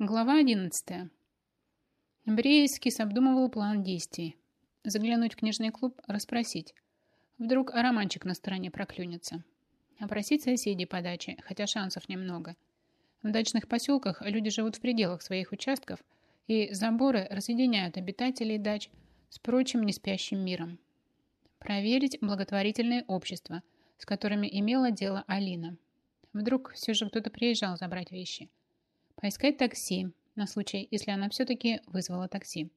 Глава 11. Бреевский обдумывал план действий. Заглянуть в книжный клуб, расспросить. Вдруг романчик на стороне проклюнется. Опросить соседей по даче, хотя шансов немного. В дачных поселках люди живут в пределах своих участков, и заборы разъединяют обитателей дач с прочим неспящим миром. Проверить благотворительные общества, с которыми имела дело Алина. Вдруг все же кто-то приезжал забрать вещи – поискать такси, на случай, если она все-таки вызвала такси.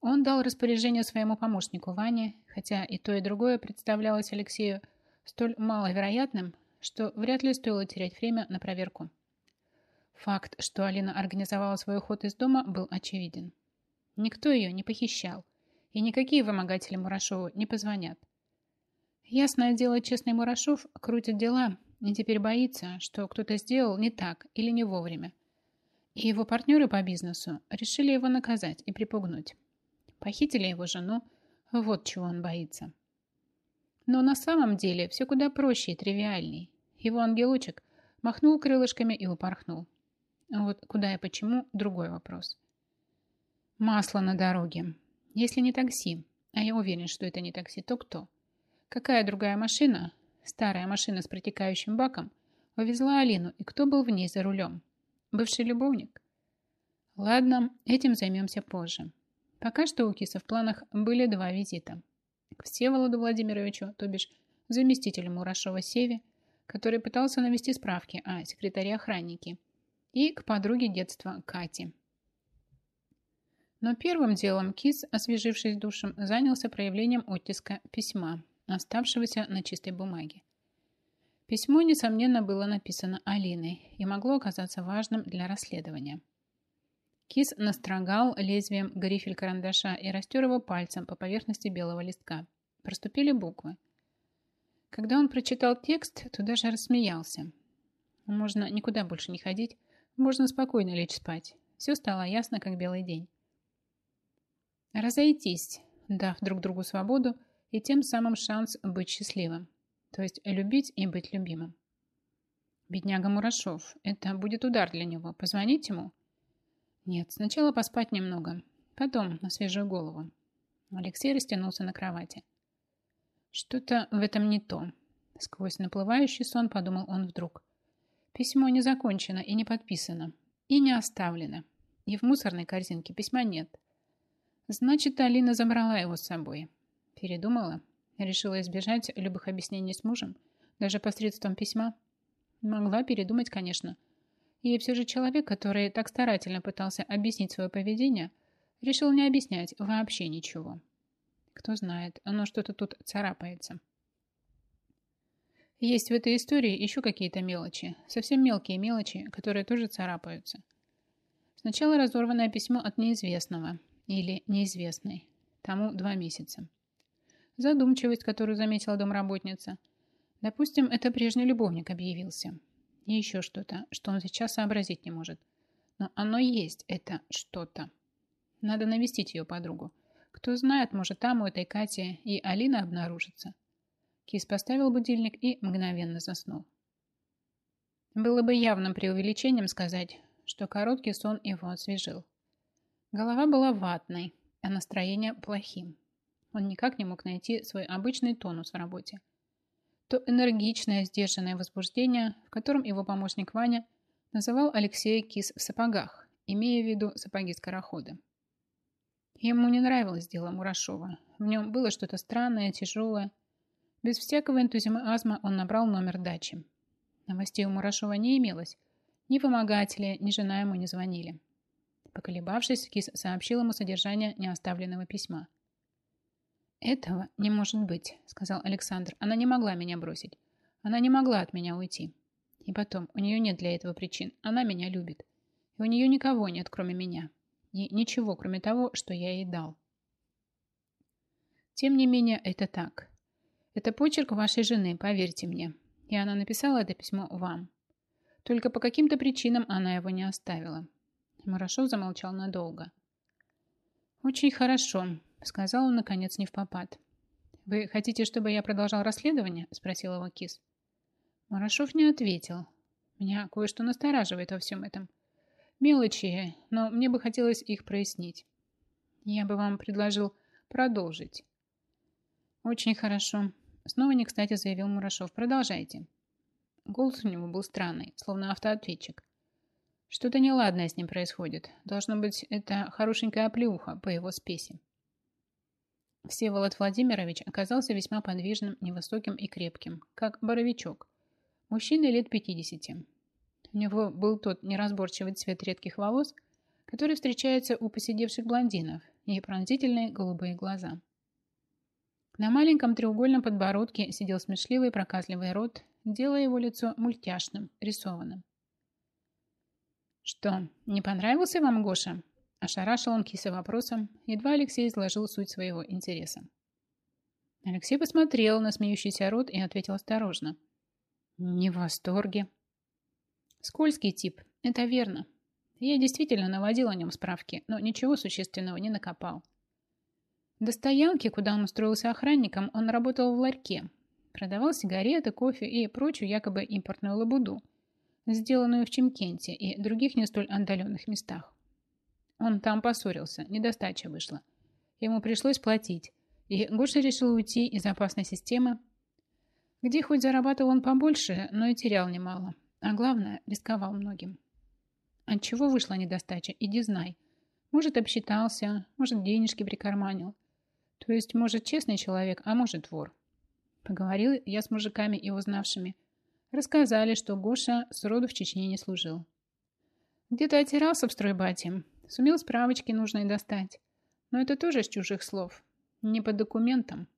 Он дал распоряжение своему помощнику Ване, хотя и то, и другое представлялось Алексею столь маловероятным, что вряд ли стоило терять время на проверку. Факт, что Алина организовала свой уход из дома, был очевиден. Никто ее не похищал, и никакие вымогатели Мурашову не позвонят. Ясное дело, честный Мурашов крутит дела и теперь боится, что кто-то сделал не так или не вовремя. И его партнеры по бизнесу решили его наказать и припугнуть. Похитили его жену, вот чего он боится. Но на самом деле все куда проще и тривиальней. Его ангелочек махнул крылышками и упорхнул. Вот куда и почему – другой вопрос. Масло на дороге. Если не такси, а я уверен, что это не такси, то кто? Какая другая машина Старая машина с протекающим баком увезла Алину, и кто был в ней за рулем? Бывший любовник? Ладно, этим займемся позже. Пока что у Киса в планах были два визита. К Всеволоду Владимировичу, то бишь заместителю Мурашова Севе, который пытался навести справки о секретаре-охраннике, и к подруге детства Кате. Но первым делом Кис, освежившись душем, занялся проявлением оттиска письма, оставшегося на чистой бумаге. Письмо, несомненно, было написано Алиной и могло оказаться важным для расследования. Кис настрогал лезвием грифель карандаша и растер его пальцем по поверхности белого листка. Проступили буквы. Когда он прочитал текст, то даже рассмеялся. Можно никуда больше не ходить, можно спокойно лечь спать. Все стало ясно, как белый день. Разойтись, дав друг другу свободу, и тем самым шанс быть счастливым, то есть любить и быть любимым. Бедняга Мурашов, это будет удар для него. Позвонить ему? Нет, сначала поспать немного, потом на свежую голову. Алексей растянулся на кровати. Что-то в этом не то. Сквозь наплывающий сон подумал он вдруг. Письмо не закончено и не подписано, и не оставлено. И в мусорной корзинке письма нет. Значит, Алина забрала его с собой. Передумала? Решила избежать любых объяснений с мужем? Даже посредством письма? Могла передумать, конечно. И все же человек, который так старательно пытался объяснить свое поведение, решил не объяснять вообще ничего. Кто знает, оно что-то тут царапается. Есть в этой истории еще какие-то мелочи, совсем мелкие мелочи, которые тоже царапаются. Сначала разорванное письмо от неизвестного или неизвестной. Тому два месяца задумчивость, которую заметила домработница. Допустим, это прежний любовник объявился. И еще что-то, что он сейчас сообразить не может. Но оно есть, это что-то. Надо навестить ее подругу. Кто знает, может, там у этой Кати и Алина обнаружится. Кис поставил будильник и мгновенно заснул. Было бы явным преувеличением сказать, что короткий сон его освежил. Голова была ватной, а настроение плохим. Он никак не мог найти свой обычный тонус в работе. То энергичное, сдержанное возбуждение, в котором его помощник Ваня называл Алексея кис в сапогах, имея в виду сапоги-скороходы. Ему не нравилось дело Мурашова. В нем было что-то странное, тяжелое. Без всякого энтузиазма он набрал номер дачи. Новостей у Мурашова не имелось. Ни помогатели, ни жена ему не звонили. Поколебавшись, Кис сообщил ему содержание неоставленного письма – «Этого не может быть», — сказал Александр. «Она не могла меня бросить. Она не могла от меня уйти. И потом, у нее нет для этого причин. Она меня любит. И у нее никого нет, кроме меня. И ничего, кроме того, что я ей дал». Тем не менее, это так. Это почерк вашей жены, поверьте мне. И она написала это письмо вам. Только по каким-то причинам она его не оставила. Мурашов замолчал надолго. «Очень хорошо», Сказал он, наконец, не в попад. «Вы хотите, чтобы я продолжал расследование?» Спросил его Кис. Марашов не ответил. Меня кое-что настораживает во всем этом. Мелочи, но мне бы хотелось их прояснить. Я бы вам предложил продолжить. Очень хорошо. Снова не кстати заявил Мурашов. Продолжайте. Голос у него был странный, словно автоответчик. Что-то неладное с ним происходит. Должно быть, это хорошенькая оплеуха по его спеси. Всеволод Владимирович оказался весьма подвижным, невысоким и крепким, как боровичок. Мужчина лет 50. У него был тот неразборчивый цвет редких волос, который встречается у посидевших блондинов, и пронзительные голубые глаза. На маленьком треугольном подбородке сидел смешливый проказливый рот, делая его лицо мультяшным, рисованным. «Что, не понравился вам Гоша?» Ошарашил он киса вопросом, едва Алексей изложил суть своего интереса. Алексей посмотрел на смеющийся рот и ответил осторожно. «Не в восторге». «Скользкий тип, это верно. Я действительно наводил о нем справки, но ничего существенного не накопал. До стоянки, куда он устроился охранником, он работал в ларьке. Продавал сигареты, кофе и прочую якобы импортную лабуду, сделанную в Чемкенте и других не столь отдаленных местах. Он там поссорился, недостача вышла. Ему пришлось платить, и Гоша решил уйти из опасной системы, где хоть зарабатывал он побольше, но и терял немало, а главное, рисковал многим. От чего вышла недостача, иди знай. Может, обсчитался, может, денежки прикарманил. То есть, может, честный человек, а может, вор. Поговорил я с мужиками и узнавшими. Рассказали, что Гоша сроду в Чечне не служил. Где-то отирался в стройбате, Сумел справочки нужные достать. Но это тоже с чужих слов. Не по документам.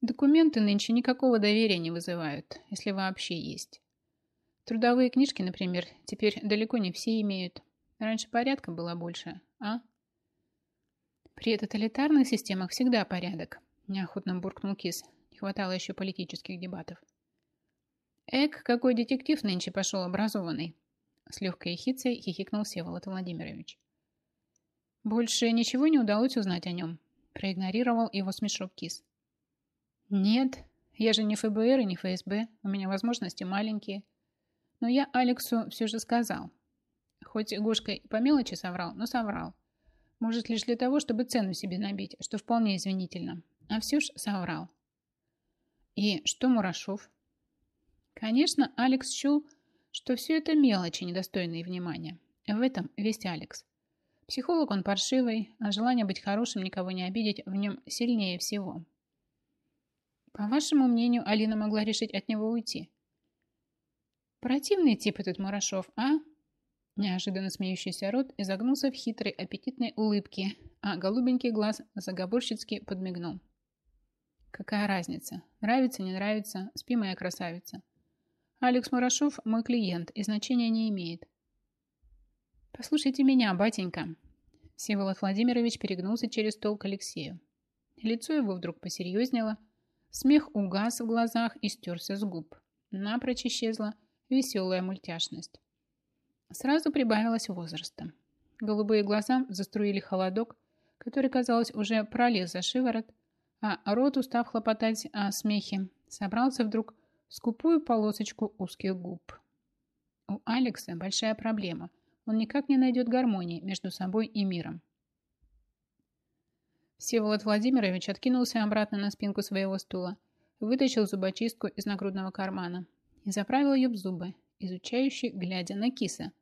Документы нынче никакого доверия не вызывают, если вообще есть. Трудовые книжки, например, теперь далеко не все имеют. Раньше порядка было больше, а? При тоталитарных системах всегда порядок, неохотно буркнул Кис. Не хватало еще политических дебатов. Эк, какой детектив нынче пошел образованный. С легкой ехицей хихикнул Всеволод Владимирович. Больше ничего не удалось узнать о нем. Проигнорировал его смешок кис. Нет, я же не ФБР и не ФСБ. У меня возможности маленькие. Но я Алексу все же сказал. Хоть Гошка и по мелочи соврал, но соврал. Может, лишь для того, чтобы цену себе набить, что вполне извинительно. А все ж соврал. И что Мурашов? Конечно, Алекс счел, что все это мелочи, недостойные внимания. В этом весь Алекс. Психолог он паршивый, а желание быть хорошим, никого не обидеть, в нем сильнее всего. По вашему мнению, Алина могла решить от него уйти? Противный тип этот Мурашов, а? Неожиданно смеющийся рот изогнулся в хитрой аппетитной улыбке, а голубенький глаз заговорщицки подмигнул. Какая разница? Нравится, не нравится, спи, моя красавица. Алекс Мурашов мой клиент и значения не имеет. Послушайте меня, батенька. Всеволод Владимирович перегнулся через стол к Алексею. Лицо его вдруг посерьезнело, смех угас в глазах и стерся с губ. Напрочь исчезла веселая мультяшность. Сразу прибавилось возраста. Голубые глаза заструили холодок, который, казалось, уже пролез за шиворот, а рот, устав хлопотать о смехе, собрался вдруг скупую полосочку узких губ. У Алекса большая проблема. Он никак не найдет гармонии между собой и миром. Всеволод Владимирович откинулся обратно на спинку своего стула, вытащил зубочистку из нагрудного кармана и заправил ее в зубы, изучающий, глядя на киса,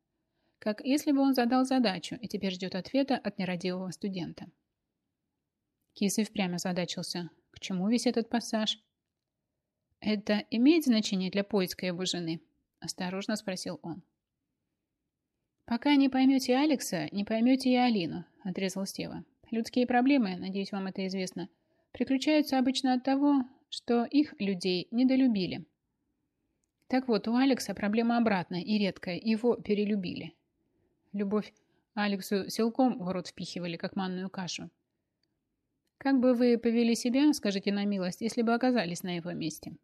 как если бы он задал задачу и теперь ждет ответа от нерадивого студента. Кис и впрямь озадачился. К чему весь этот пассаж? «Это имеет значение для поиска его жены?» – осторожно спросил он. «Пока не поймете Алекса, не поймете и Алину», – отрезал Стева. «Людские проблемы, надеюсь, вам это известно, приключаются обычно от того, что их, людей, недолюбили. Так вот, у Алекса проблема обратная и редкая, его перелюбили. Любовь Алексу силком в рот впихивали, как манную кашу. Как бы вы повели себя, скажите на милость, если бы оказались на его месте?»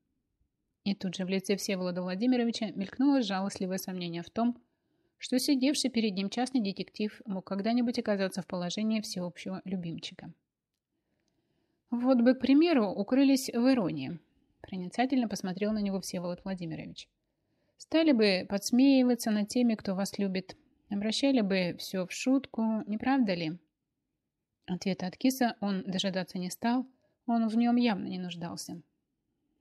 И тут же в лице Всеволода Владимировича мелькнуло жалостливое сомнение в том, что сидевший перед ним частный детектив мог когда-нибудь оказаться в положении всеобщего любимчика. Вот бы, к примеру, укрылись в иронии. Проницательно посмотрел на него Всеволод Владимирович. Стали бы подсмеиваться над теми, кто вас любит, Обращали бы все в шутку, не правда ли? Ответа от киса он дожидаться не стал, он в нем явно не нуждался.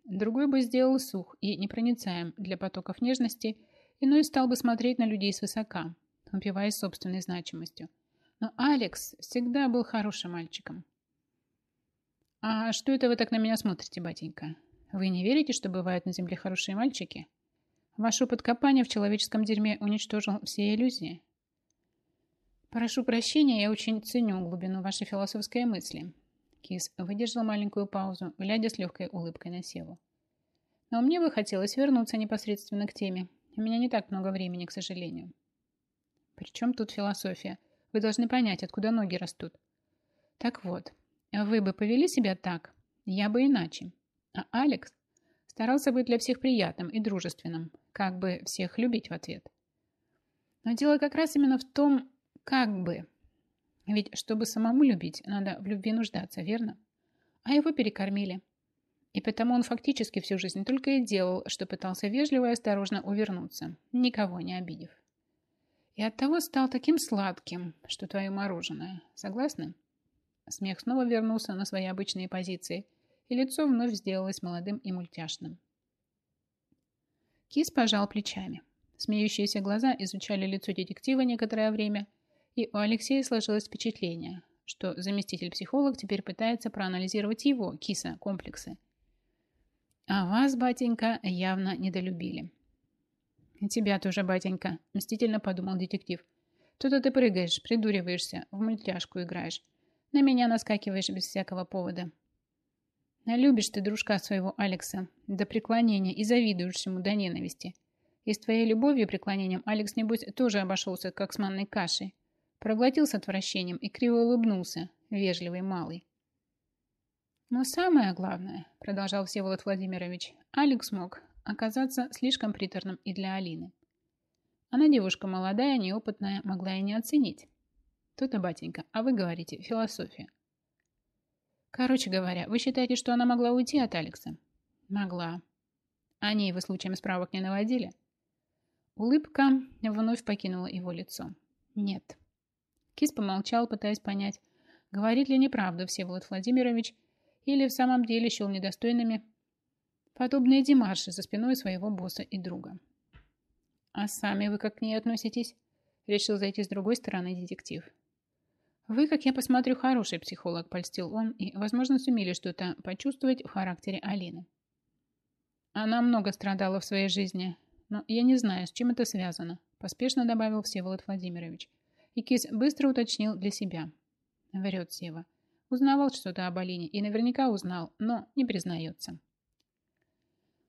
Другой бы сделал сух и непроницаем для потоков нежности, иной стал бы смотреть на людей свысока, упиваясь собственной значимостью. Но Алекс всегда был хорошим мальчиком. «А что это вы так на меня смотрите, батенька? Вы не верите, что бывают на земле хорошие мальчики? Ваш опыт копания в человеческом дерьме уничтожил все иллюзии?» «Прошу прощения, я очень ценю глубину вашей философской мысли». Кис выдержал маленькую паузу, глядя с легкой улыбкой на Севу. «Но мне бы хотелось вернуться непосредственно к теме. У меня не так много времени, к сожалению». «При чем тут философия? Вы должны понять, откуда ноги растут». «Так вот, вы бы повели себя так, я бы иначе. А Алекс старался быть для всех приятным и дружественным, как бы всех любить в ответ. Но дело как раз именно в том, как бы. Ведь чтобы самому любить, надо в любви нуждаться, верно? А его перекормили. И потому он фактически всю жизнь только и делал, что пытался вежливо и осторожно увернуться, никого не обидев. И оттого стал таким сладким, что твое мороженое. Согласны? Смех снова вернулся на свои обычные позиции, и лицо вновь сделалось молодым и мультяшным. Кис пожал плечами. Смеющиеся глаза изучали лицо детектива некоторое время – и у Алексея сложилось впечатление, что заместитель-психолог теперь пытается проанализировать его, киса, комплексы. А вас, батенька, явно недолюбили. Тебя тоже, батенька, мстительно подумал детектив. Тут-то ты прыгаешь, придуриваешься, в мультяшку играешь. На меня наскакиваешь без всякого повода. А любишь ты дружка своего Алекса до преклонения и завидуешь ему до ненависти. И с твоей любовью и преклонением Алекс, небось, тоже обошелся, как с манной кашей. Проглотил с отвращением и криво улыбнулся, вежливый малый. Но самое главное, продолжал Всеволод Владимирович, Алекс мог оказаться слишком приторным и для Алины. Она девушка молодая, неопытная, могла и не оценить. То-то, батенька, а вы говорите, философия. Короче говоря, вы считаете, что она могла уйти от Алекса? Могла. О ней вы случаем справок не наводили? Улыбка вновь покинула его лицо. Нет. Кис помолчал, пытаясь понять, говорит ли неправду Всеволод Владимирович или в самом деле счел недостойными подобные демарши за спиной своего босса и друга. «А сами вы как к ней относитесь?» Решил зайти с другой стороны детектив. «Вы, как я посмотрю, хороший психолог», – польстил он, и, возможно, сумели что-то почувствовать в характере Алины. «Она много страдала в своей жизни, но я не знаю, с чем это связано», – поспешно добавил Всеволод Владимирович – и Кис быстро уточнил для себя. Врет Сева. Узнавал что-то об Алине и наверняка узнал, но не признается.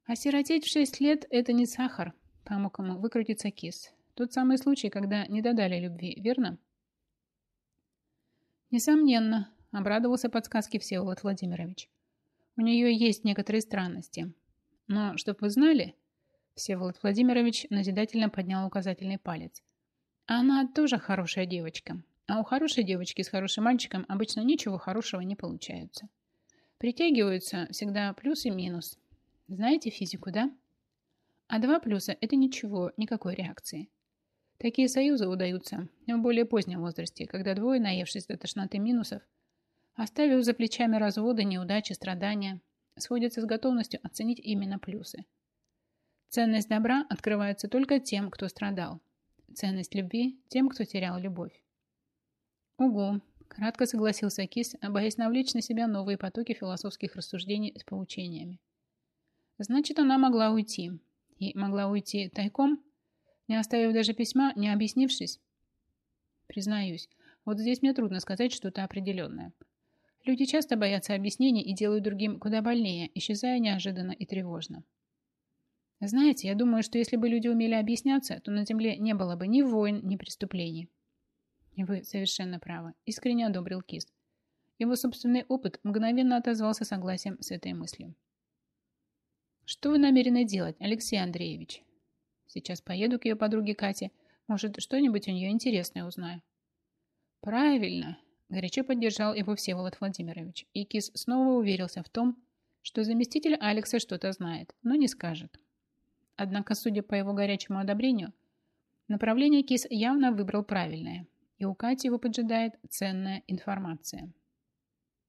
Осиротеть в шесть лет – это не сахар, помог ему выкрутиться Кис. Тот самый случай, когда не додали любви, верно? Несомненно, обрадовался подсказке Всеволод Владимирович. У нее есть некоторые странности. Но, чтоб вы знали, Всеволод Владимирович назидательно поднял указательный палец – она тоже хорошая девочка. А у хорошей девочки с хорошим мальчиком обычно ничего хорошего не получается. Притягиваются всегда плюс и минус. Знаете физику, да? А два плюса – это ничего, никакой реакции. Такие союзы удаются в более позднем возрасте, когда двое, наевшись до тошноты минусов, оставив за плечами разводы, неудачи, страдания, сходятся с готовностью оценить именно плюсы. Ценность добра открывается только тем, кто страдал, Ценность любви тем, кто терял любовь. Угу, кратко согласился Кис, боясь навлечь на себя новые потоки философских рассуждений с поучениями. Значит, она могла уйти. И могла уйти тайком, не оставив даже письма, не объяснившись. Признаюсь, вот здесь мне трудно сказать что-то определенное. Люди часто боятся объяснений и делают другим куда больнее, исчезая неожиданно и тревожно. Знаете, я думаю, что если бы люди умели объясняться, то на Земле не было бы ни войн, ни преступлений. Вы совершенно правы. Искренне одобрил Кис. Его собственный опыт мгновенно отозвался согласием с этой мыслью. Что вы намерены делать, Алексей Андреевич? Сейчас поеду к ее подруге Кате. Может, что-нибудь у нее интересное узнаю. Правильно. Горячо поддержал его Всеволод Владимирович. И Кис снова уверился в том, что заместитель Алекса что-то знает, но не скажет. Однако, судя по его горячему одобрению, Направление Кис явно выбрал правильное, и у Кати его поджидает ценная информация.